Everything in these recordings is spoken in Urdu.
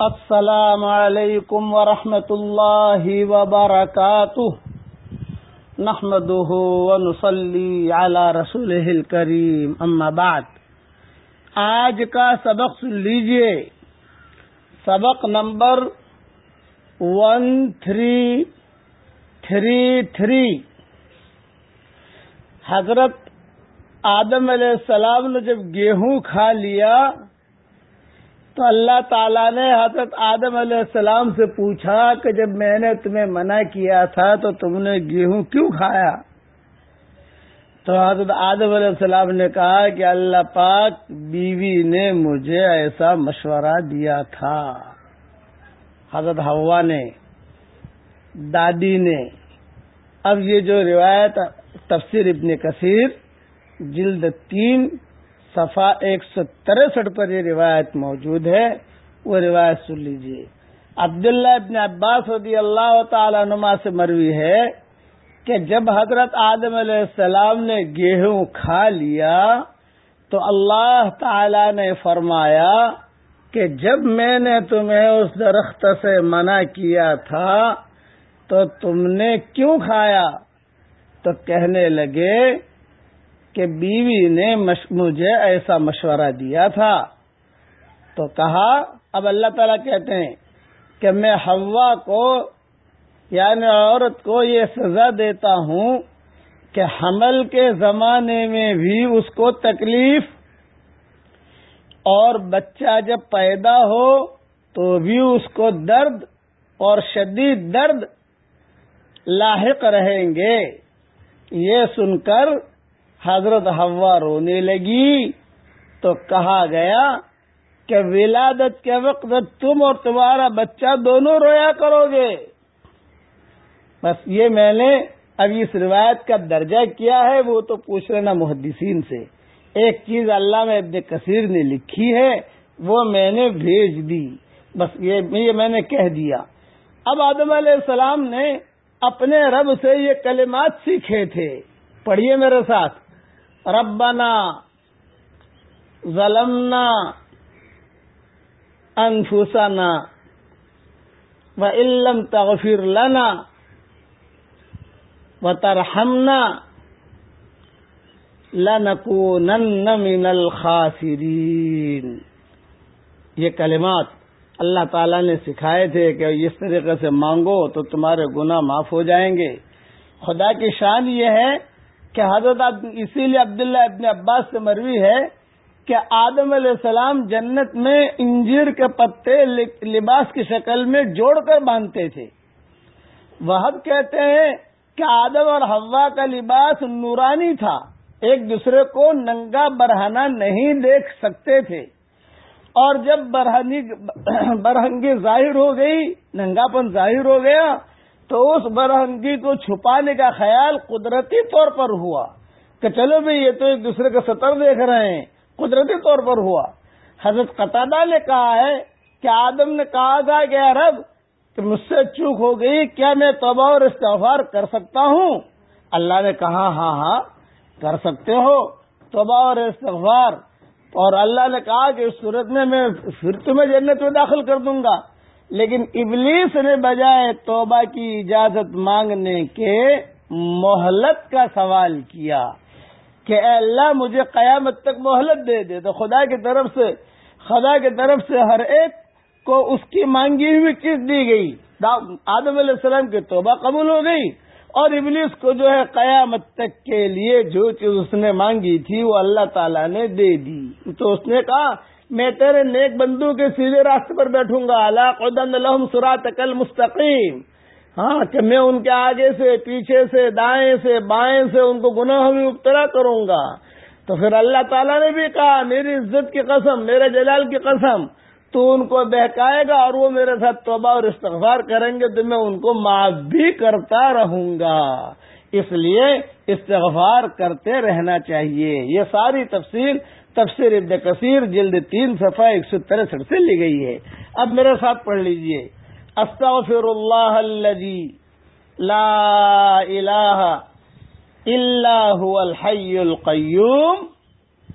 السلام علیکم ورحمۃ اللہ وبرکاتہ۔ نحمده ونصلي على رسوله الكريم اما بعد۔ آج کا سبق سن لیجیے۔ سبق number one three three three حضرت آدم علیہ السلام نے جب گیہوں کھا لیا تو اللہ تعالیٰ نے حضرت آدم علیہ السلام سے پوچھا کہ جب میں نے تمہیں منع کیا تھا تو تم نے گیہوں کیوں کھایا؟ تو حضرت آدم علیہ السلام نے کہا کہ اللہ پاک بیوی نے مجھے ایسا مشورہ دیا تھا۔ حضرت ہوا نے، دادی نے۔ اب یہ جو روایت تفسیر ابن کثیر، جلد تین صفا ایک سو تریسٹھ پر یہ روایت موجود ہے، وہ روایت سن لیجیے عبداللہ ابن عباس رضی اللہ تعالی نما سے مروی ہے کہ جب حضرت آدم علیہ السلام نے گیہوں کھا لیا تو اللہ تعالی نے فرمایا کہ جب میں نے تمہیں اس درخت سے منع کیا تھا تو تم نے کیوں کھایا؟ تو کہنے لگے کہ بیوی نے مجھے ایسا مشورہ دیا تھا۔ تو کہا، اب اللہ تعالیٰ کہتے ہیں کہ میں ہوا کو یعنی عورت کو یہ سزا دیتا ہوں کہ حمل کے زمانے میں بھی اس کو تکلیف، اور بچہ جب پیدا ہو تو بھی اس کو درد اور شدید درد لاحق رہیں گے۔ یہ سن کر حضرت ہوا رونے لگی تو کہا گیا کہ ولادت کے وقت تم اور تمہارا بچہ دونوں رویا کرو گے۔ بس یہ میں نے اب اس روایت کا درجہ کیا ہے، وہ تو پوچھ لینا محدثین سے۔ ایک چیز اللہ میں ابن کثیر نے لکھی ہے، وہ میں نے بھیج دی۔ بس یہ میں نے کہہ دیا۔ اب آدم علیہ السلام نے اپنے رب سے یہ کلمات سیکھے تھے۔ پڑھیے میرے ساتھ۔ ربنا ظلمنا انفسنا و علم تغفر لنا و ترحمنا من الخاسرین۔ یہ کلمات اللہ تعالیٰ نے سکھائے تھے کہ اس طریقے سے مانگو تو تمہارے گناہ معاف ہو جائیں گے۔ خدا کی شان یہ ہے کہ حضرت اسی لیے عبداللہ ابن عباس سے مروی ہے کہ آدم علیہ السلام جنت میں انجیر کے پتے لباس کی شکل میں جوڑ کر باندھتے تھے۔ وہ کہتے ہیں کہ آدم اور ہوا کا لباس نورانی تھا، ایک دوسرے کو ننگا برہنا نہیں دیکھ سکتے تھے۔ اور جب برہنی برہنگی ظاہر ہو گئی ننگا پن ظاہر ہو گیا تو اس برہنگی کو چھپانے کا خیال قدرتی طور پر ہوا کہ چلو بھائی یہ تو ایک دوسرے کا سطر دیکھ رہے ہیں، قدرتی طور پر ہوا۔ حضرت قطع نے کہا ہے کہ آدم نے کہا تھا کہ عرب کہ مجھ سے چوک ہو گئی، کیا میں توبہ اور استغفار کر سکتا ہوں؟ اللہ نے کہا ہاں ہاں کر سکتے ہو، توبہ اور استغفار۔ اور اللہ نے کہا کہ اس صورت میں میں پھر تمہیں جنت میں داخل کر دوں گا۔ لیکن ابلیس نے بجائے توبہ کی اجازت مانگنے کے مہلت کا سوال کیا کہ اے اللہ مجھے قیامت تک مہلت دے دے تو خدا کی طرف سے، خدا کی طرف سے ہر ایک کو اس کی مانگی ہوئی چیز دی گئی۔ آدم علیہ السلام کی توبہ قبول ہو گئی اور ابلیس کو جو ہے قیامت تک کے لیے جو چیز اس نے مانگی تھی وہ اللہ تعالیٰ نے دے دی۔ تو اس نے کہا میں تیرے نیک بندو کے سیدھے راستے پر بیٹھوں گا. اللہ الحم سرات کل مستقیم ہاں کہ میں ان کے آگے سے، پیچھے سے، دائیں سے، بائیں سے ان کو گناہ میں مبتلا کروں گا. تو پھر اللہ تعالیٰ نے بھی کہا، میری عزت کی قسم، میرے جلال کی قسم، تو ان کو بہکائے گا اور وہ میرے ساتھ توبہ اور استغفار کریں گے، تو میں ان کو معاف بھی کرتا رہوں گا. اس لیے استغفار کرتے رہنا چاہیے. یہ ساری تفصیل تفسیر ابن کثیر، جلد تین صفحہ ایک سو تریسٹھ سے لی گئی ہے۔ اب میرے ساتھ پڑھ لیجیے۔ استغفر اللہ الذي لا الہ الا هو الحی القیوم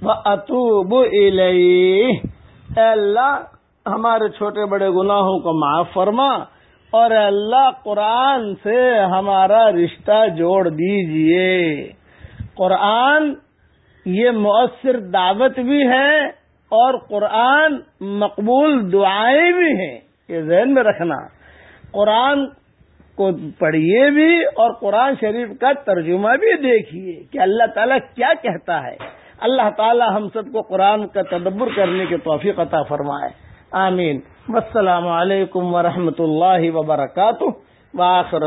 واتوب الیہ۔ اے اللہ، ہمارے چھوٹے بڑے گناہوں کو معاف فرما اور اللہ، قرآن سے ہمارا رشتہ جوڑ دیجیے۔ قرآن یہ مؤثر دعوت بھی ہے اور قرآن مقبول دعائیں بھی ہیں، یہ ذہن میں رکھنا۔ قرآن کو پڑھیے بھی اور قرآن شریف کا ترجمہ بھی دیکھیے کہ اللہ تعالیٰ کیا کہتا ہے۔ اللہ تعالیٰ ہم سب کو قرآن کا تدبر کرنے کے توفیق عطا فرمائے۔ آمین۔ السلام علیکم ورحمۃ اللہ وبرکاتہ۔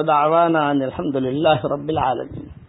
دعوانا الحمد للہ رب العالمین۔